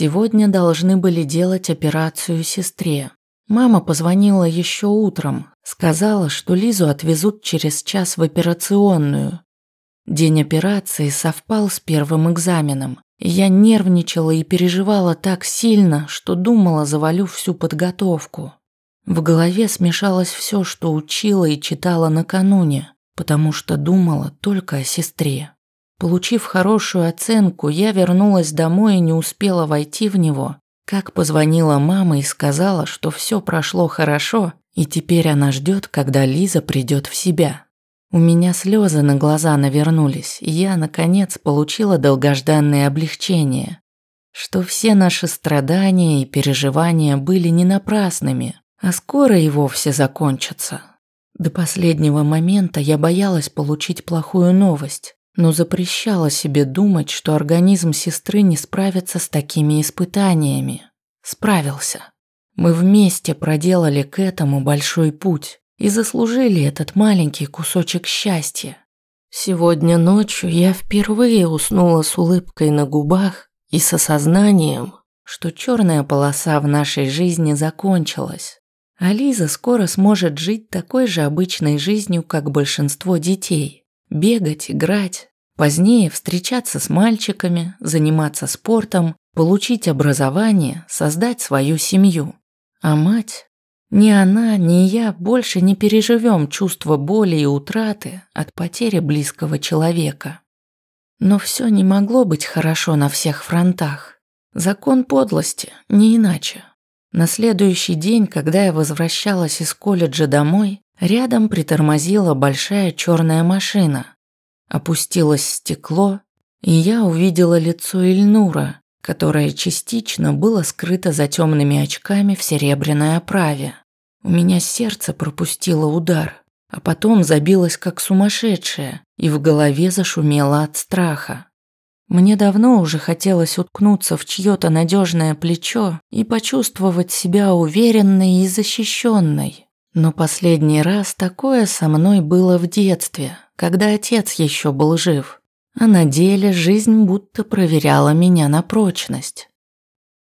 Сегодня должны были делать операцию сестре. Мама позвонила еще утром, сказала, что Лизу отвезут через час в операционную. День операции совпал с первым экзаменом. Я нервничала и переживала так сильно, что думала, завалю всю подготовку. В голове смешалось все, что учила и читала накануне, потому что думала только о сестре. Получив хорошую оценку, я вернулась домой и не успела войти в него, как позвонила мама и сказала, что все прошло хорошо, и теперь она ждет, когда Лиза придет в себя. У меня слезы на глаза навернулись, и я, наконец, получила долгожданное облегчение, что все наши страдания и переживания были не напрасными, а скоро и вовсе закончатся. До последнего момента я боялась получить плохую новость, но запрещала себе думать, что организм сестры не справится с такими испытаниями. Справился. Мы вместе проделали к этому большой путь и заслужили этот маленький кусочек счастья. Сегодня ночью я впервые уснула с улыбкой на губах и с осознанием, что черная полоса в нашей жизни закончилась. А скоро сможет жить такой же обычной жизнью, как большинство детей. Бегать, играть, позднее встречаться с мальчиками, заниматься спортом, получить образование, создать свою семью. А мать? Ни она, ни я больше не переживем чувство боли и утраты от потери близкого человека. Но все не могло быть хорошо на всех фронтах. Закон подлости, не иначе. На следующий день, когда я возвращалась из колледжа домой, Рядом притормозила большая черная машина. Опустилось стекло, и я увидела лицо Ильнура, которое частично было скрыто за темными очками в серебряной оправе. У меня сердце пропустило удар, а потом забилось как сумасшедшее, и в голове зашумело от страха. Мне давно уже хотелось уткнуться в чьё-то надежное плечо и почувствовать себя уверенной и защищенной. Но последний раз такое со мной было в детстве, когда отец еще был жив, а на деле жизнь будто проверяла меня на прочность.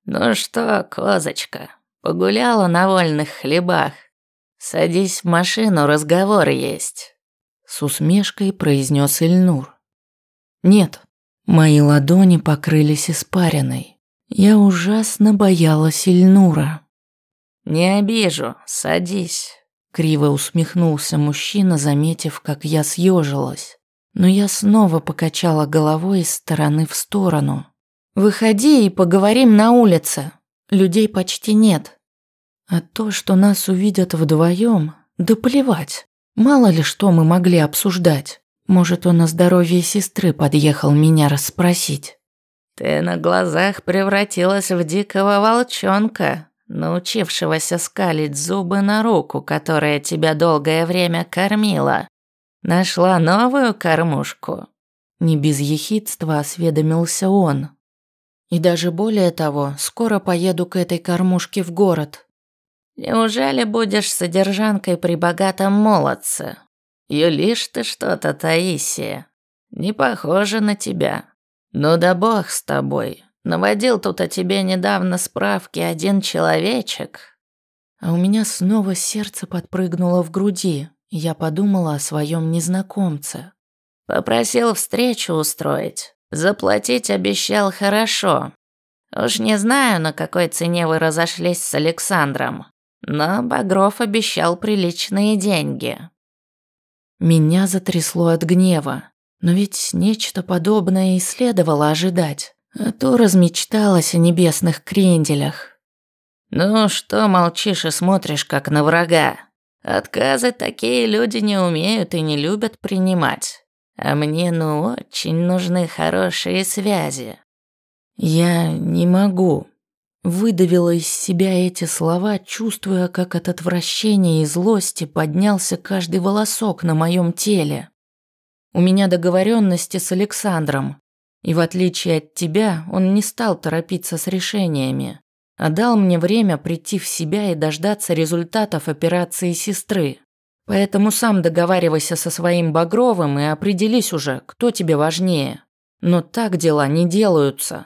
«Ну что, козочка, погуляла на вольных хлебах? Садись в машину, разговор есть», — с усмешкой произнес Ильнур. «Нет». Мои ладони покрылись испариной. Я ужасно боялась Ильнура. «Не обижу, садись», — криво усмехнулся мужчина, заметив, как я съежилась. Но я снова покачала головой из стороны в сторону. «Выходи и поговорим на улице. Людей почти нет. А то, что нас увидят вдвоем, да плевать. Мало ли что мы могли обсуждать. Может, он о здоровье сестры подъехал меня расспросить». «Ты на глазах превратилась в дикого волчонка», научившегося скалить зубы на руку, которая тебя долгое время кормила. Нашла новую кормушку?» Не без ехидства осведомился он. «И даже более того, скоро поеду к этой кормушке в город». «Неужели будешь содержанкой при богатом молодце? Юлишь ты что-то, Таисия? Не похоже на тебя. Ну да бог с тобой, Наводил тут о тебе недавно справки один человечек. А у меня снова сердце подпрыгнуло в груди. Я подумала о своем незнакомце. Попросил встречу устроить. Заплатить обещал хорошо. Уж не знаю, на какой цене вы разошлись с Александром, но Багров обещал приличные деньги. Меня затрясло от гнева, но ведь нечто подобное и следовало ожидать. А то размечталась о небесных кренделях. «Ну что молчишь и смотришь, как на врага? Отказы такие люди не умеют и не любят принимать. А мне ну очень нужны хорошие связи». «Я не могу», Выдавила из себя эти слова, чувствуя, как от отвращения и злости поднялся каждый волосок на моем теле. У меня договоренности с Александром. И в отличие от тебя, он не стал торопиться с решениями, а дал мне время прийти в себя и дождаться результатов операции сестры. Поэтому сам договаривайся со своим Багровым и определись уже, кто тебе важнее. Но так дела не делаются.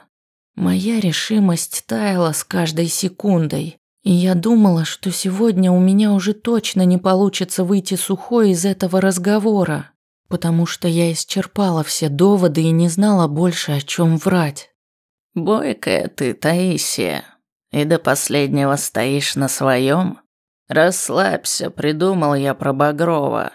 Моя решимость таяла с каждой секундой, и я думала, что сегодня у меня уже точно не получится выйти сухой из этого разговора, потому что я исчерпала все доводы и не знала больше, о чем врать. «Бойкая ты, Таисия, и до последнего стоишь на своем. Расслабься, придумал я про Багрова.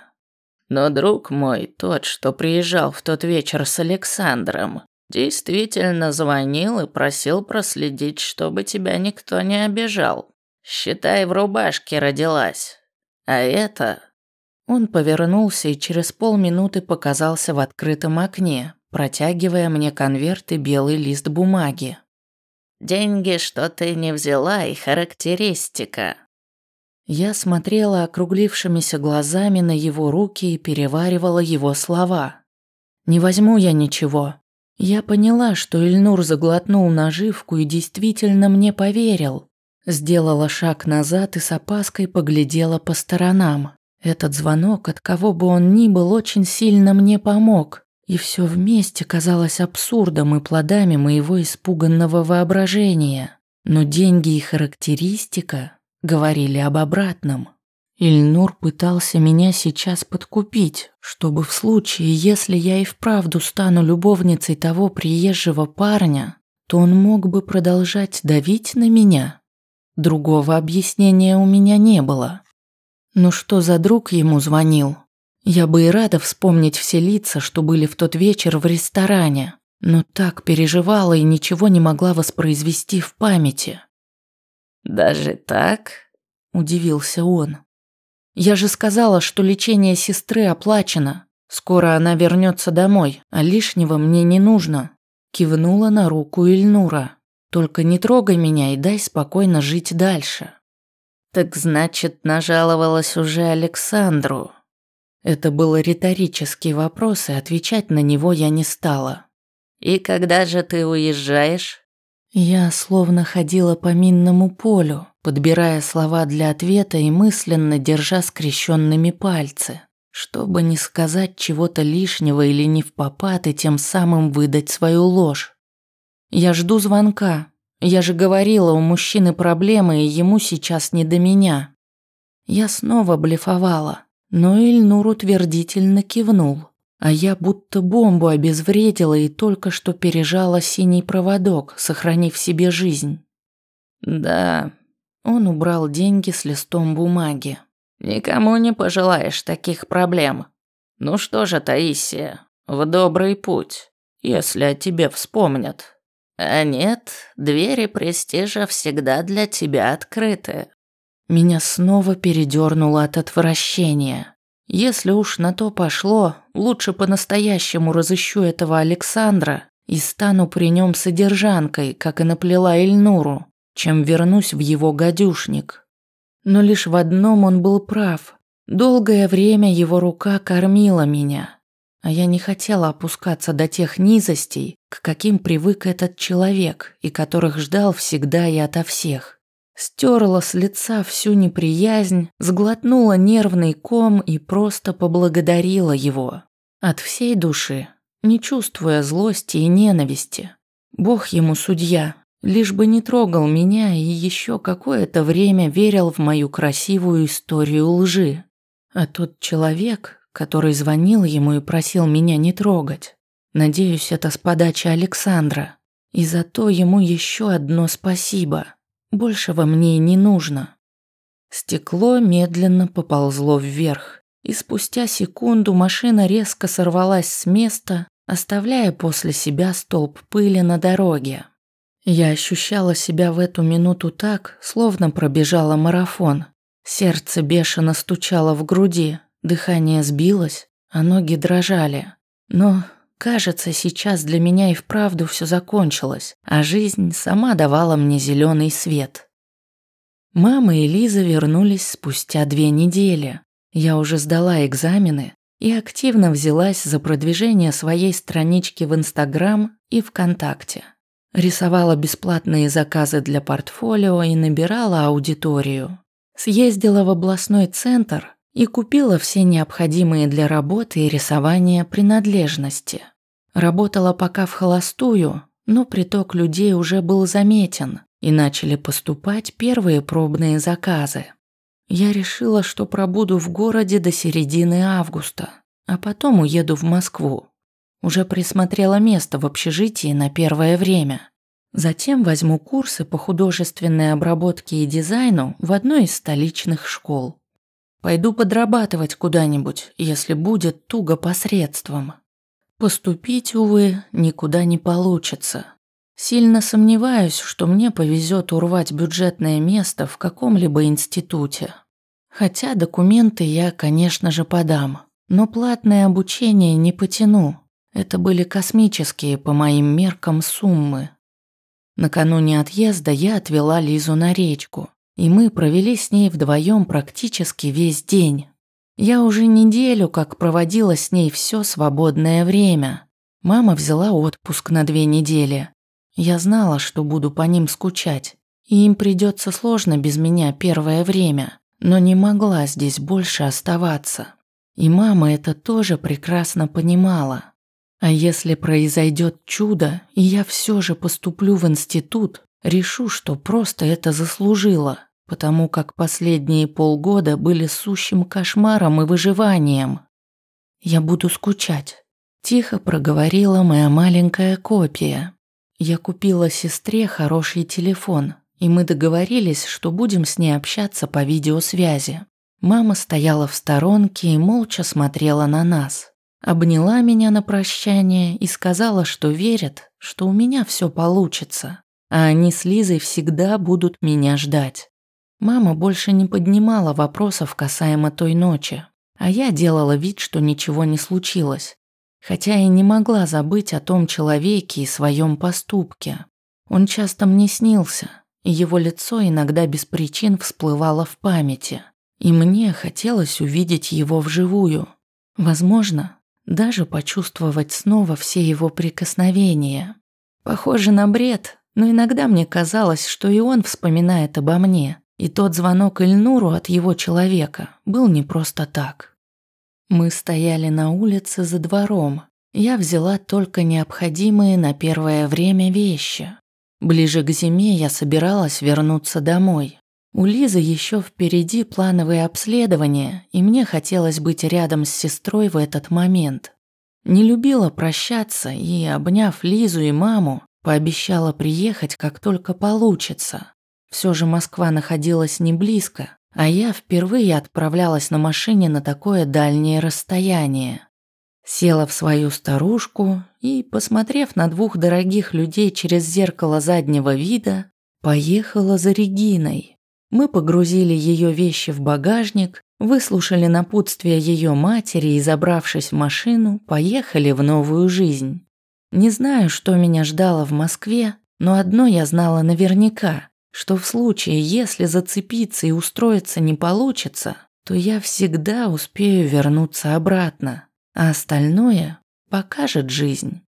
Но друг мой, тот, что приезжал в тот вечер с Александром, действительно звонил и просил проследить, чтобы тебя никто не обижал. Считай, в рубашке родилась. А это...» Он повернулся и через полминуты показался в открытом окне, протягивая мне конверт и белый лист бумаги. «Деньги, что ты не взяла, и характеристика». Я смотрела округлившимися глазами на его руки и переваривала его слова. «Не возьму я ничего». Я поняла, что Ильнур заглотнул наживку и действительно мне поверил. Сделала шаг назад и с опаской поглядела по сторонам. Этот звонок, от кого бы он ни был, очень сильно мне помог. И все вместе казалось абсурдом и плодами моего испуганного воображения. Но деньги и характеристика говорили об обратном. Ильнур пытался меня сейчас подкупить, чтобы в случае, если я и вправду стану любовницей того приезжего парня, то он мог бы продолжать давить на меня. Другого объяснения у меня не было. Ну что за друг ему звонил? Я бы и рада вспомнить все лица, что были в тот вечер в ресторане, но так переживала и ничего не могла воспроизвести в памяти. «Даже так?» – удивился он. «Я же сказала, что лечение сестры оплачено. Скоро она вернется домой, а лишнего мне не нужно». Кивнула на руку Ильнура. Только не трогай меня и дай спокойно жить дальше. Так значит, нажаловалась уже Александру. Это был риторический вопрос, и отвечать на него я не стала. И когда же ты уезжаешь? Я словно ходила по минному полю, подбирая слова для ответа и мысленно держа скрещенными пальцы, чтобы не сказать чего-то лишнего или не в попад и тем самым выдать свою ложь. Я жду звонка. Я же говорила, у мужчины проблемы, и ему сейчас не до меня. Я снова блефовала, но Ильнур утвердительно кивнул, а я будто бомбу обезвредила и только что пережала синий проводок, сохранив себе жизнь. Да, он убрал деньги с листом бумаги. Никому не пожелаешь таких проблем. Ну что же, Таисия, в добрый путь, если о тебе вспомнят. А нет, двери престижа всегда для тебя открыты. Меня снова передёрнуло от отвращения. Если уж на то пошло, лучше по-настоящему разыщу этого Александра и стану при нем содержанкой, как и наплела Эльнуру, чем вернусь в его гадюшник. Но лишь в одном он был прав. Долгое время его рука кормила меня, а я не хотела опускаться до тех низостей, к каким привык этот человек и которых ждал всегда и ото всех. Стерла с лица всю неприязнь, сглотнула нервный ком и просто поблагодарила его. От всей души, не чувствуя злости и ненависти. Бог ему судья, лишь бы не трогал меня и еще какое-то время верил в мою красивую историю лжи. А тот человек, который звонил ему и просил меня не трогать. Надеюсь, это с подачи Александра. И за то ему еще одно спасибо. Большего мне и не нужно. Стекло медленно поползло вверх, и спустя секунду машина резко сорвалась с места, оставляя после себя столб пыли на дороге. Я ощущала себя в эту минуту так, словно пробежала марафон. Сердце бешено стучало в груди, Дыхание сбилось, а ноги дрожали. Но, кажется, сейчас для меня и вправду все закончилось, а жизнь сама давала мне зеленый свет. Мама и Лиза вернулись спустя две недели. Я уже сдала экзамены и активно взялась за продвижение своей странички в Инстаграм и ВКонтакте. Рисовала бесплатные заказы для портфолио и набирала аудиторию. Съездила в областной центр, и купила все необходимые для работы и рисования принадлежности. Работала пока в холостую, но приток людей уже был заметен, и начали поступать первые пробные заказы. Я решила, что пробуду в городе до середины августа, а потом уеду в Москву. Уже присмотрела место в общежитии на первое время. Затем возьму курсы по художественной обработке и дизайну в одной из столичных школ. Пойду подрабатывать куда-нибудь, если будет туго посредством. Поступить, увы, никуда не получится. Сильно сомневаюсь, что мне повезет урвать бюджетное место в каком-либо институте. Хотя документы я, конечно же, подам, но платное обучение не потяну. Это были космические по моим меркам суммы. Накануне отъезда я отвела Лизу на речку, и мы провели с ней вдвоем практически весь день. Я уже неделю как проводила с ней все свободное время. Мама взяла отпуск на две недели, я знала, что буду по ним скучать, и им придется сложно без меня первое время, но не могла здесь больше оставаться. И мама это тоже прекрасно понимала. А если произойдет чудо, и я все же поступлю в институт, решу, что просто это заслужила, потому как последние полгода были сущим кошмаром и выживанием. Я буду скучать, тихо проговорила моя маленькая копия, я купила сестре хороший телефон, и мы договорились, что будем с ней общаться по видеосвязи. Мама стояла в сторонке и молча смотрела на нас. Обняла меня на прощание и сказала, что верит, что у меня все получится, а они с Лизой всегда будут меня ждать. Мама больше не поднимала вопросов касаемо той ночи, а я делала вид, что ничего не случилось хотя и не могла забыть о том человеке и своем поступке. Он часто мне снился, и его лицо иногда без причин всплывало в памяти, и мне хотелось увидеть его вживую. Возможно, даже почувствовать снова все его прикосновения. Похоже на бред, но иногда мне казалось, что и он вспоминает обо мне, и тот звонок Эльнуру от его человека был не просто так. Мы стояли на улице за двором. Я взяла только необходимые на первое время вещи. Ближе к зиме я собиралась вернуться домой. У Лизы еще впереди плановые обследования, и мне хотелось быть рядом с сестрой в этот момент. Не любила прощаться и, обняв Лизу и маму, пообещала приехать, как только получится. Все же Москва находилась не близко, а я впервые отправлялась на машине на такое дальнее расстояние. Села в свою старушку и, посмотрев на двух дорогих людей через зеркало заднего вида, поехала за Региной. Мы погрузили ее вещи в багажник, выслушали напутствие ее матери и, забравшись в машину, поехали в новую жизнь. Не знаю, что меня ждало в Москве, но одно я знала наверняка что в случае, если зацепиться и устроиться не получится, то я всегда успею вернуться обратно, а остальное покажет жизнь.